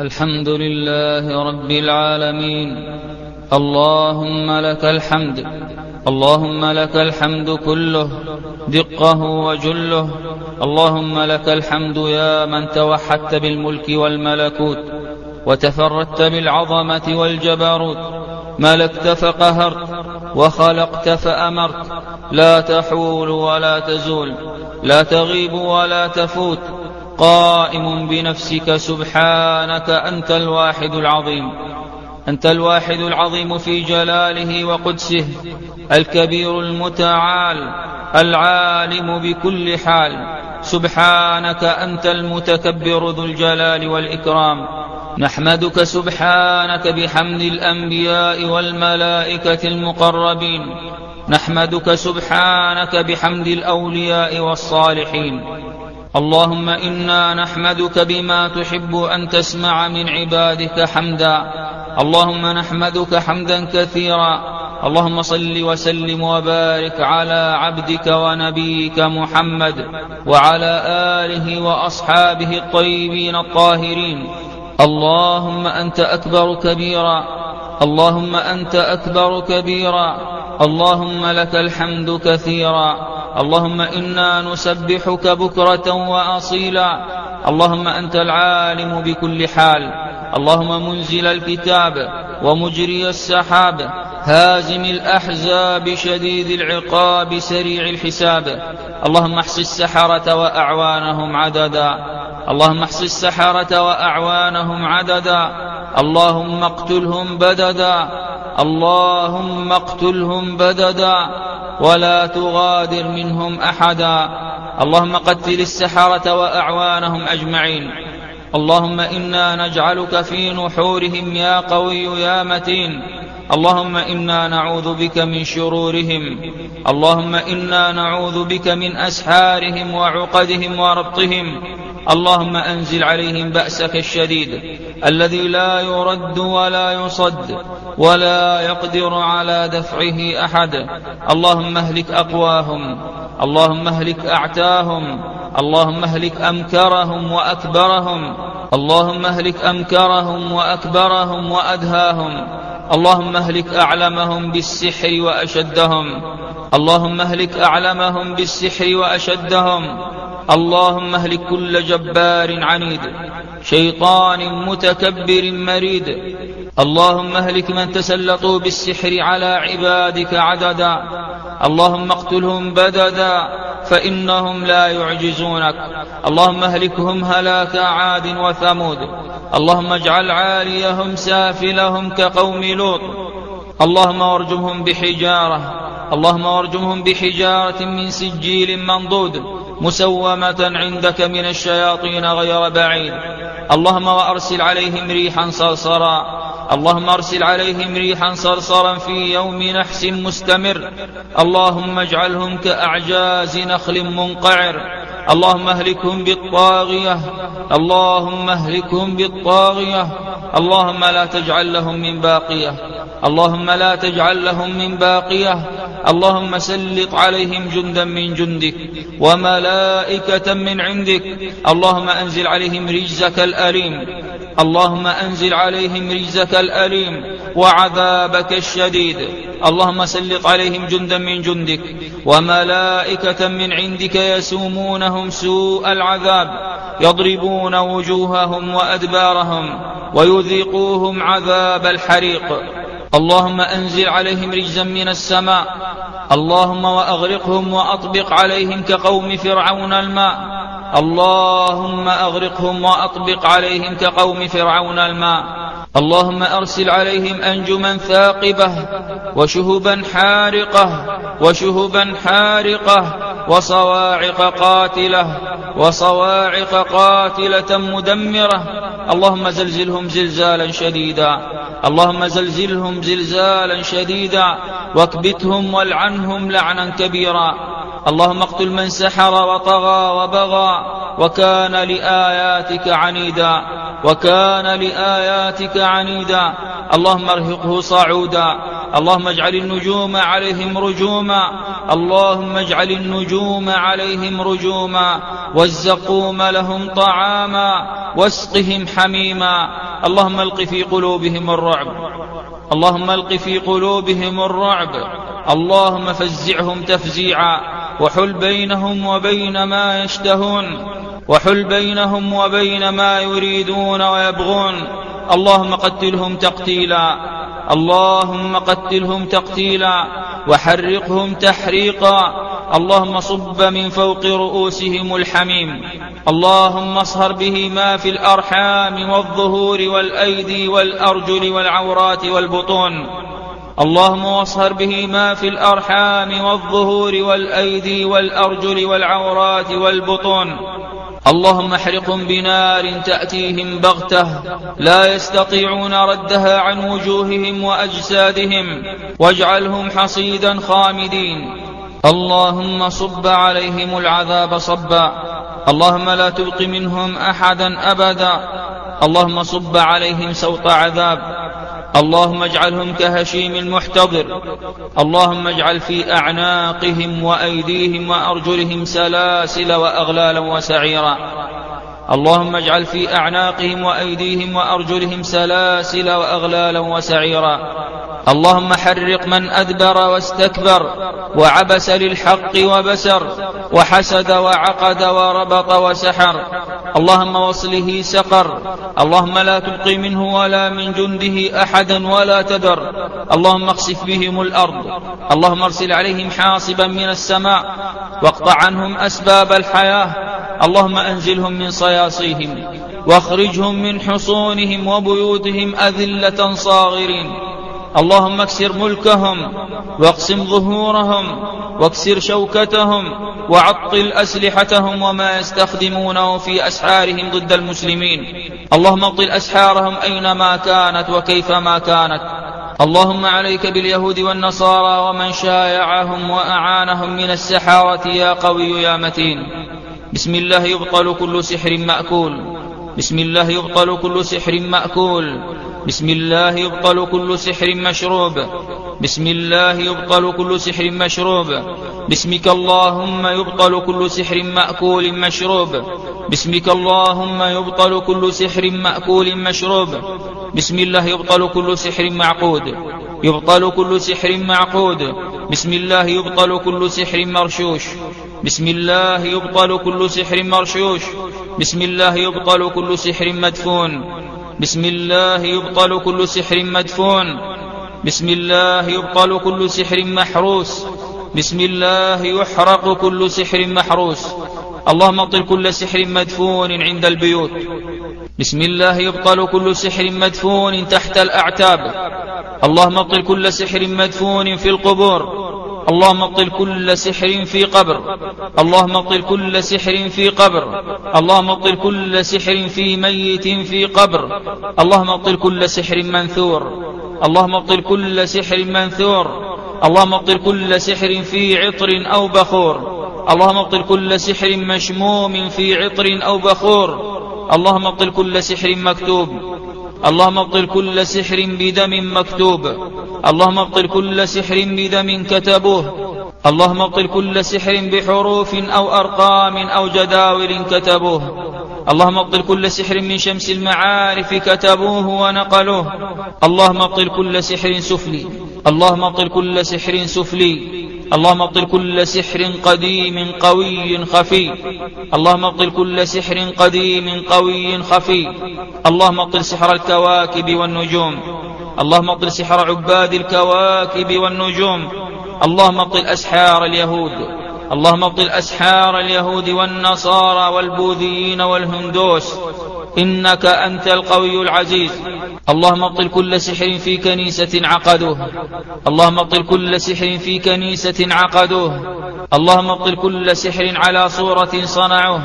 الحمد لله رب العالمين. اللهم لك الحمد. اللهم لك الحمد كله دقه وجله. اللهم لك الحمد يا من توحدت بالملك والملكوت وتفردت بالعظمة والجبروت. ملكت فقهرت وخلقت فأمرت. لا تحول ولا تزول لا تغيب ولا تفوت. قائم بنفسك سبحانك أنت الواحد العظيم. أنت الواحد العظيم في جلاله وقدسه الكبير المتعال العالم بكل حال. سبحانك أنت المتكبر ذو الجلال والإكرام. نحمدك سبحانك بحمد الأنبياء والملائكة المقربين. نحمدك سبحانك بحمد الأولياء والصالحين. اللهم إنا نحمدك بما تحب أن تسمع من عبادك حمدا. اللهم نحمدك حمدا كثيرا. اللهم صل وسلم وبارك على عبدك ونبيك محمد وعلى آله وأصحابه الطيبين الطاهرين. اللهم أنت أكبر كبيرا. اللهم أنت أكبر كبيرا. اللهم لك الحمد كثيرا. اللهم إنا نسبحك بكرة وأصيلا. اللهم أنت العالم بكل حال. اللهم منزل الكتاب ومجري السحاب. هازم الأحزاب شديد العقاب سريع الحساب. اللهم احص السحرة وأعوانهم عددا. اللهم احص السحرة وأعوانهم عددا. اللهم اقتلهم بددا. اللهم اقتلهم بددا. ولا تغادر منهم أحدا. اللهم قتل السحرة وأعوانهم أجمعين. اللهم إنا نجعلك في نحورهم يا قوي يا متين. اللهم إنا نعوذ بك من شرورهم. اللهم إنا نعوذ بك من أسحارهم وعقدهم وربطهم. اللهم أنزل عليهم بأسك الشديد الذي لا يرد ولا يصد ولا يقدر على دفعه أحد. اللهم اهلك أقواهم اللهم اهلك أعتاهم اللهم اهلك أمكرهم وأكبرهم اللهم اهلك أمكرهم وأكبرهم وأدهاهم اللهم اهلك أعلمهم بالسحر وأشدهم اللهم اهلك أعلمهم بالسحر وأشدهم اللهم اهلك كل جبار عنيد شيطان متكبر مريد. اللهم اهلك من تسلطوا بالسحر على عبادك عددا. اللهم اقتلهم بددا فإنهم لا يعجزونك. اللهم اهلكهم هلاك عاد وثمود. اللهم اجعل عاليهم سافلهم كقوم لوط. اللهم وارجمهم بحجارة. اللهم وارجمهم بحجارة من سجيل منضود. مسومة عندك من الشياطين غير بعيد. اللهم وأرسل عليهم ريحا صرصرا. اللهم أرسل عليهم ريحا صرصرا في يوم نحس مستمر. اللهم اجعلهم كأعجاز نخل منقعر. اللهم اهلكهم بالطاغية. اللهم اهلكهم بالطاغية. اللهم لا تجعل لهم من باقية. اللهم لا تجعل لهم من باقية. اللهم سلط عليهم جندا من جندك وملائكة من عندك. اللهم أنزل عليهم رجزك الأليم. اللهم أنزل عليهم رجزك الأليم وعذابك الشديد. اللهم سلط عليهم جندا من جندك وملائكة من عندك يسومونهم سوء العذاب. يضربون وجوههم وأدبارهم ويذيقوهم عذاب الحريق. اللهم أنزل عليهم رجزا من السماء. اللهم وأغرقهم وأطبق عليهم كقوم فرعون الماء. اللهم أغرقهم وأطبق عليهم كقوم فرعون الماء. اللهم أرسل عليهم أنجما ثاقبة وشهبا حارقة وشهبا حارقة وصواعق قاتلة وصواعق قاتلة مدمرة. اللهم زلزلهم زلزالا شديدا. اللهم زلزلهم زلزالا شديدا واكبتهم والعنهم لعنا كبيرا. اللهم اقتل من سحر وطغى وبغى وكان لآياتك عنيدا. وكان لآياتك عنيدا. اللهم ارهقه صعودا. اللهم اجعل النجوم عليهم رجوما. اللهم اجعل النجوم عليهم رجوما. والزقوم لهم طعاما. واسقهم حميما. اللهم الق في قلوبهم الرعب. اللهم الق في قلوبهم الرعب. اللهم فزعهم تفزيعا. وحل بينهم وبين ما يشتهون. وحل بينهم وبين ما يريدون ويبغون. اللهم قتلهم تقتيلا. اللهم قتلهم تقتيلا. وحرقهم تحريقا. اللهم صب من فوق رؤوسهم الحميم. اللهم اصهر به ما في الأرحام والظهور والايدي والأرجل والعورات والبطون. اللهم واصهر به ما في الأرحام والظهور والايدي والأرجل والعورات والبطون. اللهم احرقهم بنار تأتيهم بغتة. لا يستطيعون ردها عن وجوههم وأجسادهم. واجعلهم حصيدا خامدين. اللهم صب عليهم العذاب صبا. اللهم لا تبق منهم أحدا أبدا. اللهم صب عليهم سوط عذاب. اللهم اجعلهم كهشيم المحتضر. اللهم اجعل في أعناقهم وأيديهم وأرجلهم سلاسل وأغلالا وسعيرا. اللهم اجعل في أعناقهم وأيديهم وأرجلهم سلاسل وأغلالا وسعيرا. اللهم حرق من أدبر واستكبر وعبس للحق وبسر وحسد وعقد وربط وسحر. اللهم وصله سقر اللهم لا تبقي منه ولا من جنده أحدا ولا تذر. اللهم اخسف بهم الأرض اللهم ارسل عليهم حاصبا من السماء واقطع عنهم أسباب الحياة. اللهم أنزلهم من صياصيهم واخرجهم من حصونهم وبيوتهم أذلة صاغرين. اللهم اكسر ملكهم واقسم ظهورهم واكسر شوكتهم وعطل أسلحتهم وما يستخدمونه في أسحارهم ضد المسلمين. اللهم ابطل أسحارهم أينما كانت وكيفما كانت. اللهم عليك باليهود والنصارى ومن شايعهم وأعانهم من السحارة يا قوي يا متين. بسم الله يبطل كل سحر مأكول. بسم الله يبطل كل سحر مأكول. بسم الله يبطل كل سحر مشروب. بسم الله يبطل كل سحر مشروب. باسمك اللهم يبطل كل سحر مأكول مشروب. باسمك اللهم يبطل كل سحر مأكول مشروب. بسم الله يبطل كل سحر معقود. يبطل كل سحر معقود. بسم الله يبطل كل سحر مرشوش. بسم الله يبطل كل سحر مرشوش. بسم الله يبطل كل سحر مدفون. بسم الله يبطل كل سحر مدفون. بسم الله يبطل كل سحر محروس. بسم الله يحرق كل سحر محروس. اللهم ابطل كل سحر مدفون عند البيوت. بسم الله يبطل كل سحر مدفون تحت الأعتاب. اللهم ابطل كل سحر مدفون في القبور. اللهم ابطل كل سحر في قبر. اللهم ابطل كل سحر في قبر. اللهم ابطل كل سحر في ميت في قبر. اللهم ابطل كل سحر منثور. اللهم ابطل كل سحر منثور. اللهم ابطل كل سحر في عطر أو بخور. اللهم ابطل كل سحر مشموم في عطر أو بخور. اللهم ابطل كل سحر مكتوب. اللهم ابطل كل سحر بدم مكتوب. اللهم ابطل كل سحر بدم كتبوه. اللهم ابطل كل سحر بحروف أو أرقام أو جداول كتبوه. اللهم ابطل كل سحر من شمس المعارف كتبوه ونقلوه. اللهم ابطل كل سحر سفلي. اللهم ابطل كل سحر سفلي. اللهم ابطل كل سحر قديم قوي خفي. اللهم ابطل كل سحر قديم قوي خفي. اللهم ابطل سحر الكواكب والنجوم. اللهم ابطل سحر عباد الكواكب والنجوم. اللهم ابطل أسحار اليهود. اللهم ابطل أسحار اليهود والنصارى والبوذيين والهندوس. إنك أنت القوي العزيز. اللهم ابطل كل سحر في كنيسة عقدوه اللهم ابطل كل سحر في كنيسة عقدوه اللهم ابطل كل سحر على صورة صنعوه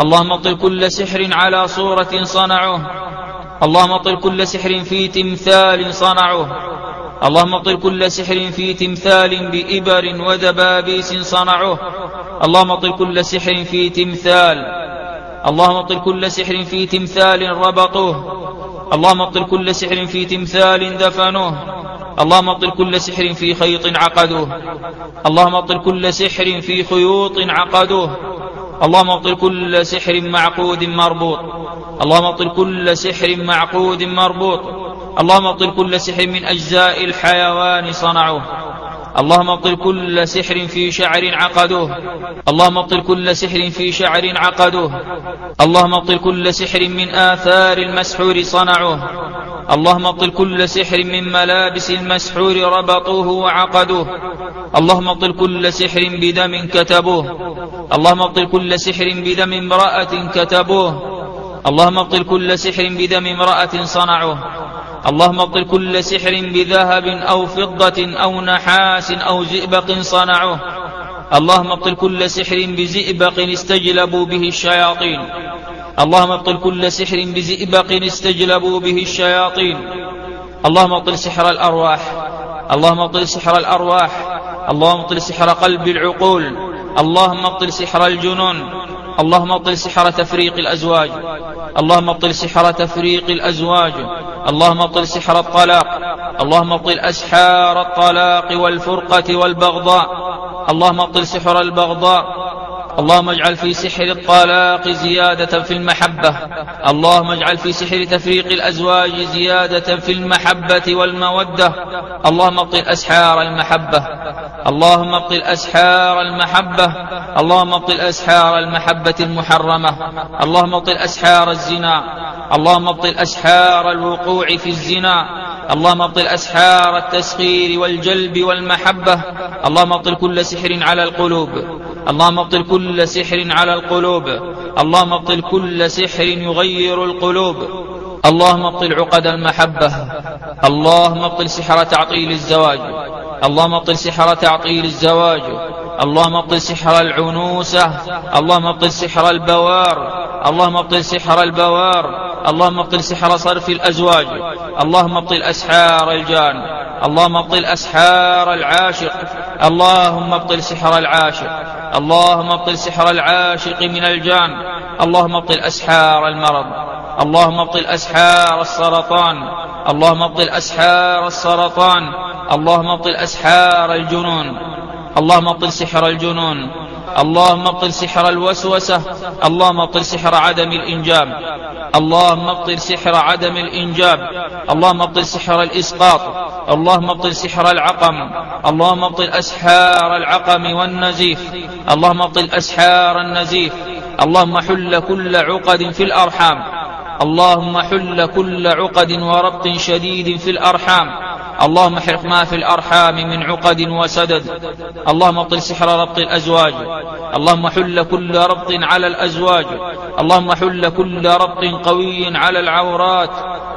اللهم ابطل كل سحر على صورة صنعوه اللهم ابطل كل سحر في تمثال صنعوه اللهم ابطل كل سحر في تمثال بإبر ودبابيس صنعوه اللهم ابطل كل سحر في تمثال اللهم ابطل كل سحر في تمثال ربطوه. اللهم ابطل كل سحر في تمثال دفنوه. اللهم ابطل كل سحر في خيط عقدوه. اللهم ابطل كل سحر في خيوط عقدوه. اللهم ابطل كل سحر معقود مربوط. اللهم ابطل كل سحر معقود مربوط. اللهم ابطل كل سحر من أجزاء الحيوان صنعوه. اللهم ابطل كل سحر في شعر عقدوه اللهم ابطل كل سحر في شعر عقدوه اللهم ابطل كل سحر من آثار المسحور صنعوه اللهم ابطل كل سحر من ملابس المسحور ربطوه وعقدوه اللهم ابطل كل سحر بدم كتبوه. اللهم ابطل كل سحر بدم امرأة كتبوه. اللهم ابطل كل سحر بدم امرأة صنعوه اللهم ابطل كل سحر بذهب أو فضة أو نحاس أو زئبق صنعوه اللهم ابطل كل سحر بزئبق استجلبوا به الشياطين. اللهم ابطل كل سحر بزئبق استجلبوا به الشياطين. اللهم ابطل سحر الأرواح. اللهم ابطل سحر الأرواح. اللهم ابطل سحر قلب العقول. اللهم ابطل سحر الجنون. اللهم ابطل سحر تفريق الأزواج. اللهم ابطل سحر تفريق الأزواج. اللهم ابطل سحر الطلاق اللهم ابطل أسحار الطلاق والفرقة والبغضاء اللهم ابطل سحر البغضاء اللهم اجعل في سحر الطلاق زيادة في المحبة. اللهم اجعل في سحر تفريق الأزواج زيادة في المحبة والمودة. اللهم ابطل أسحار المحبة. اللهم ابطل أسحار المحبة. اللهم ابطل أسحار المحبة المحرمة. اللهم ابطل أسحار الزنا. اللهم ابطل أسحار الوقوع في الزنا. اللهم ابطل أسحار التسخير والجلب والمحبة. اللهم ابطل كل سحر على القلوب. اللهم ابطل كل سحر على القلوب اللهم ابطل كل سحر يغير القلوب اللهم ابطل عقد المحبة اللهم ابطل سحر تعطيل الزواج اللهم ابطل سحر تعطيل الزواج اللهم ابطل سحر العنوسة اللهم ابطل سحر البوار اللهم ابطل سحر البوار اللهم ابطل سحر صرف الأزواج اللهم ابطل أسحار الجان اللهم ابطل أسحار العاشق اللهم ابطل سحر العاشق اللهم ابطل سحر العاشق من الجان. اللهم ابطل أسحار المرض. اللهم ابطل أسحار السرطان. اللهم ابطل أسحار السرطان. اللهم ابطل أسحار الجنون. اللهم ابطل سحر الجنون. اللهم ابطل سحر الوسوسة اللهم ابطل سحر عدم الإنجاب اللهم ابطل سحر عدم الإنجاب اللهم ابطل سحر الإسقاط اللهم ابطل سحر العقم اللهم ابطل أسحار العقم والنزيف اللهم ابطل أسحار النزيف اللهم حل كل عقد في الأرحام اللهم حل كل عقد وربط شديد في الأرحام اللهم احرق ما في الأرحام من عقد وسدد. اللهم أبطل سحر ربط الأزواج. اللهم حل كل ربط على الأزواج. اللهم حل كل ربط قوي على العورات.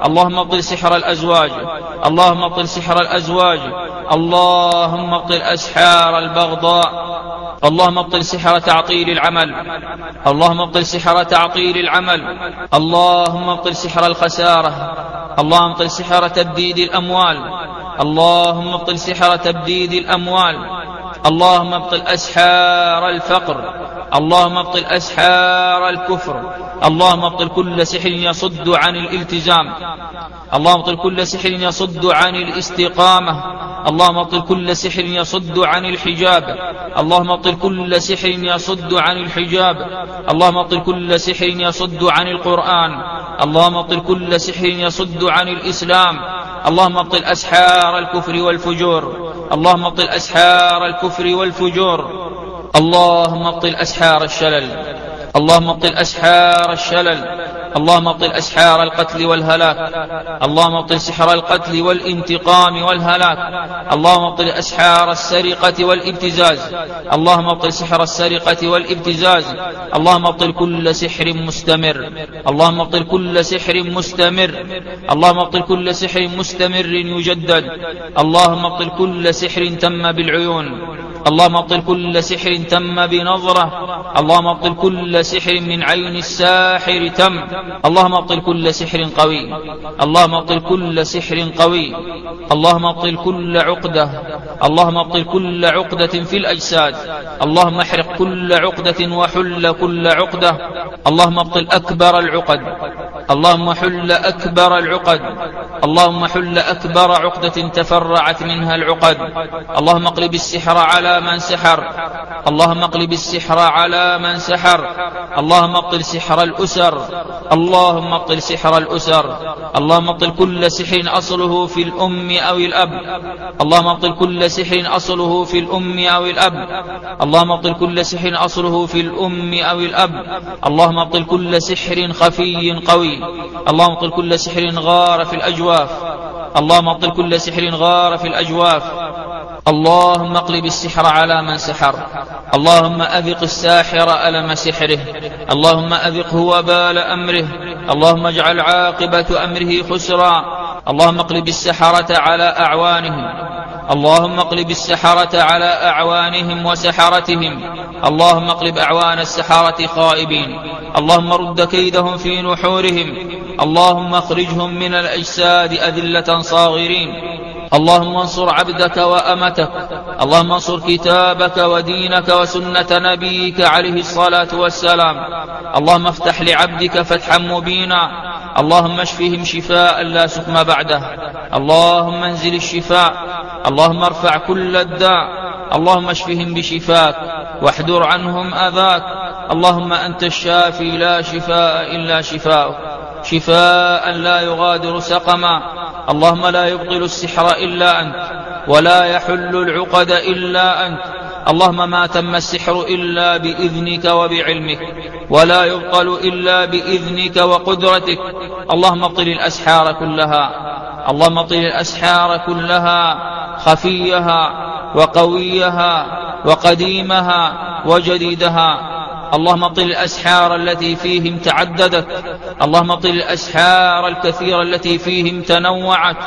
اللهم أبطل سحر الأزواج. اللهم أبطل سحر الأزواج. اللهم أبطل أسحار البغضاء. اللهم أبطل سحر تعطيل العمل. اللهم أبطل سحر تعطيل العمل. اللهم أبطل سحر الخسارة. اللهم أبطل سحر تبديد الأموال. اللهم ابطل سحر تبديد الأموال. اللهم ابطل أسحار الفقر. اللهم ابطل أسحار الكفر. اللهم ابطل كل سحر يصد عن الالتزام اللهم ابطل كل سحر يصد عن الاستقامة. اللهم ابطل كل سحر يصد عن الحجاب. اللهم ابطل كل سحر يصد عن الحجاب. اللهم ابطل كل سحر يصد عن القرآن. اللهم ابطل كل سحر يصد عن الإسلام. اللهم ابطل أسحار الكفر والفجور. اللهم ابطل أسحار الكفر والفجور. اللهم ابطل أسحار الشلل اللهم ابطل أسحار الشلل اللهم ابطل أسحار القتل والهلاك اللهم ابطل سحر القتل والانتقام والهلاك اللهم ابطل أسحار السرقة والابتزاز اللهم ابطل سحر السرقة والابتزاز اللهم ابطل كل سحر مستمر اللهم ابطل كل سحر مستمر اللهم ابطل كل سحر مستمر يجدد اللهم ابطل كل سحر تم بالعيون اللهم أبطل كل سحر تم بنظرة. اللهم أبطل كل سحر من عين الساحر تم. اللهم أبطل كل سحر قوي. اللهم أبطل كل سحر قوي. اللهم أبطل كل عقدة. اللهم أبطل كل عقدة في الأجساد. اللهم احرق كل عقدة وحل كل عقدة. اللهم أبطل أكبر العقد. اللهم حل أكبر العقد. اللهم حل أكبر عقدة تفرعت منها العقد. اللهم اقلب السحر على من سحر. اللهم اقلب السحر على من سحر. اللهم ابطل سحر الأسر. اللهم ابطل سحر الأسر. اللهم ابطل كل سحر أصله في الأم أو الأب. اللهم ابطل كل سحر أصله في الأم أو الأب. اللهم ابطل كل سحر أصله في الأم أو الأب. اللهم ابطل كل سحر خفي قوي. اللهم ابطل كل سحر غار في الأجواف. اللهم ابطل كل سحر غار في الأجواف. اللهم اقلب السحر على من سحر. اللهم أذق الساحر ألم سحره. اللهم أذقه وبال أمره. اللهم اجعل عاقبة أمره خسرا. اللهم اقلب السحرة على أعوانهم اللهم اقلب السحرة على أعوانهم وسحرتهم. اللهم اقلب أعوان السحرة خائبين. اللهم رد كيدهم في نحورهم. اللهم اخرجهم من الأجساد أذلة صاغرين. اللهم انصر عبدك وأمتك. اللهم انصر كتابك ودينك وسنة نبيك عليه الصلاة والسلام. اللهم افتح لعبدك فتحا مبينا. اللهم اشفهم شفاء لا سقم بعده. اللهم انزل الشفاء. اللهم ارفع كل الداء. اللهم اشفهم بشفاك. واحذر عنهم أذاك. اللهم أنت الشافي لا شفاء إلا شفاءك شفاء لا يغادر سقما. اللهم لا يبطل السحر إلا أنت. ولا يحل العقد إلا أنت. اللهم ما تم السحر إلا بإذنك وبعلمك ولا يبطل إلا بإذنك وقدرتك. اللهم ابطل الأسحار كلها اللهم ابطل الأسحار كلها خفيها وقويها وقديمها وجديدها. اللهم اطل الأسحار التي فيهم تعددت اللهم اطل الأسحار الكثيرة التي فيهم تنوعت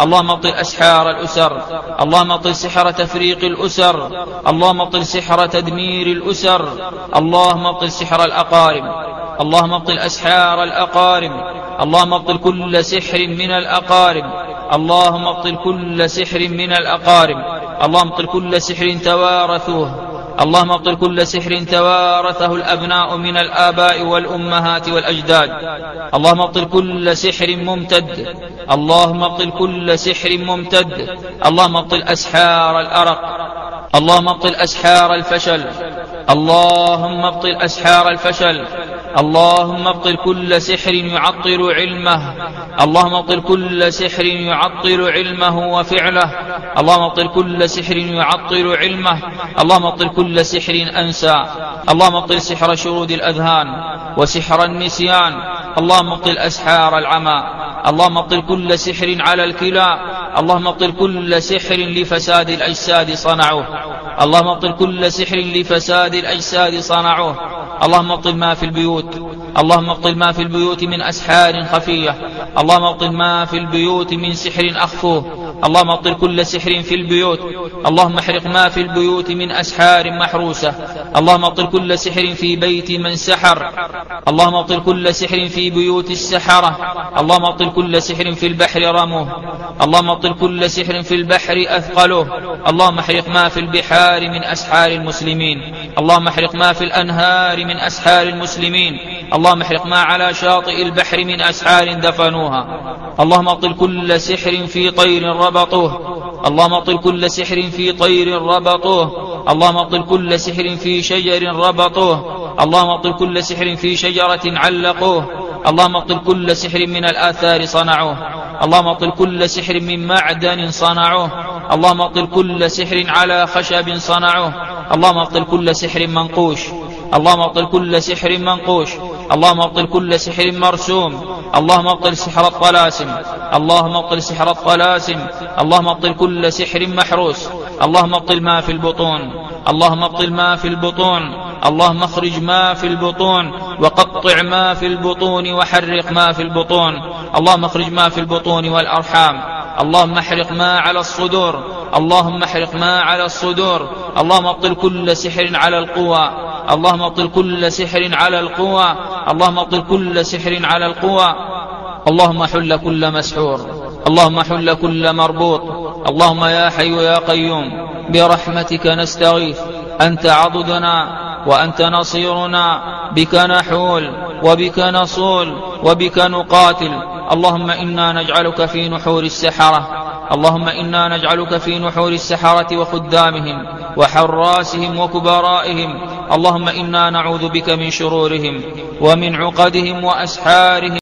اللهم اطل أسحار الأسر اللهم اطل سحر تفريق الأسر اللهم اطل سحر تدمير الأسر اللهم اطل سحر الأقارب اللهم ابطل أسحار الأقارب اللهم ابطل كل سحر من الأقارب اللهم ابطل كل سحر من الأقارب اللهم ابطل كل سحر توارثوه اللهم ابطل كل سحر توارثه الأبناء من الآباء والأمهات والأجداد. اللهم ابطل كل سحر ممتد. اللهم ابطل كل سحر ممتد. اللهم ابطل أسحار الأرق. اللهم ابطل أسحار الفشل. اللهم ابطل أسحار الفشل. اللهم ابطل كل سحر يعطل علمه. اللهم ابطل كل سحر يعطل علمه وفعله. اللهم ابطل كل سحر يعطل علمه. اللهم ابطل كل سحر أنسى. اللهم ابطل سحر شرود الأذهان وسحر النسيان. اللهم ابطل أسحار العمى. اللهم ابطل كل سحر على الكلى. اللهم ابطل كل سحر لفساد الأجساد صنعوه. اللهم ابطل كل سحر لفساد الأجساد صنعوه. اللهم ابطل ما في البيوت. اللهم ابطل ما في البيوت من أسحار خفية. اللهم ابطل ما في البيوت من سحر أخفوه اللهم ابطل كل سحر في البيوت. اللهم احرق ما في البيوت من أسحار محروسة. اللهم ابطل كل سحر في بيت من سحر. اللهم ابطل كل سحر في بيوت السحرة. اللهم ابطل كل سحر في البحر رموه اللهم ابطل كل سحر في البحر أثقله اللهم احرق ما في البحار من أسحار المسلمين. اللهم احرق ما في الأنهار من أسحار المسلمين. اللهم احرق ما على شاطئ البحر من أسحار دفنوها. اللهم ابطل كل سحر في طير ربطوه. اللهم ابطل كل سحر في طير ربطوه. اللهم ابطل كل سحر في شجر ربطوه. اللهم ابطل كل سحر في شجرة علقوه. اللهم ابطل كل سحر من الآثار صنعوه. اللهم ابطل كل سحر من معدن صنعوه. اللهم ابطل كل سحر على خشب صنعوه. اللهم أبطل كل سحر منقوش. اللهم أبطل كل سحر منقوش. اللهم أبطل كل سحر مرسوم. اللهم أبطل سحر الطلاسم. اللهم أبطل سحر الطلاسم. اللهم أبطل كل سحر محروس. اللهم أبطل ما في البطون. اللهم أبطل ما في البطون. اللهم اخرج ما في البطون. وقطع ما في البطون وحرق ما في البطون. اللهم اخرج ما في البطون والأرحام. اللهم احرق ما على الصدور. اللهم احرق ما على الصدور. اللهم ابطل كل سحر على القوى. اللهم ابطل كل سحر على القوى. اللهم ابطل كل سحر على القوى. اللهم حل كل مسحور. اللهم حل كل مربوط. اللهم يا حي يا قيوم برحمتك نستغيث. أنت عضدنا وأنت نصيرنا. بك نحول وبك نصول وبك نقاتل. اللهم إنا نجعلك في نحور السحرة. اللهم إنا نجعلك في نحور السحرة وخدامهم وحراسهم وكبرائهم. اللهم إنا نعوذ بك من شرورهم ومن عقدهم وأسحارهم.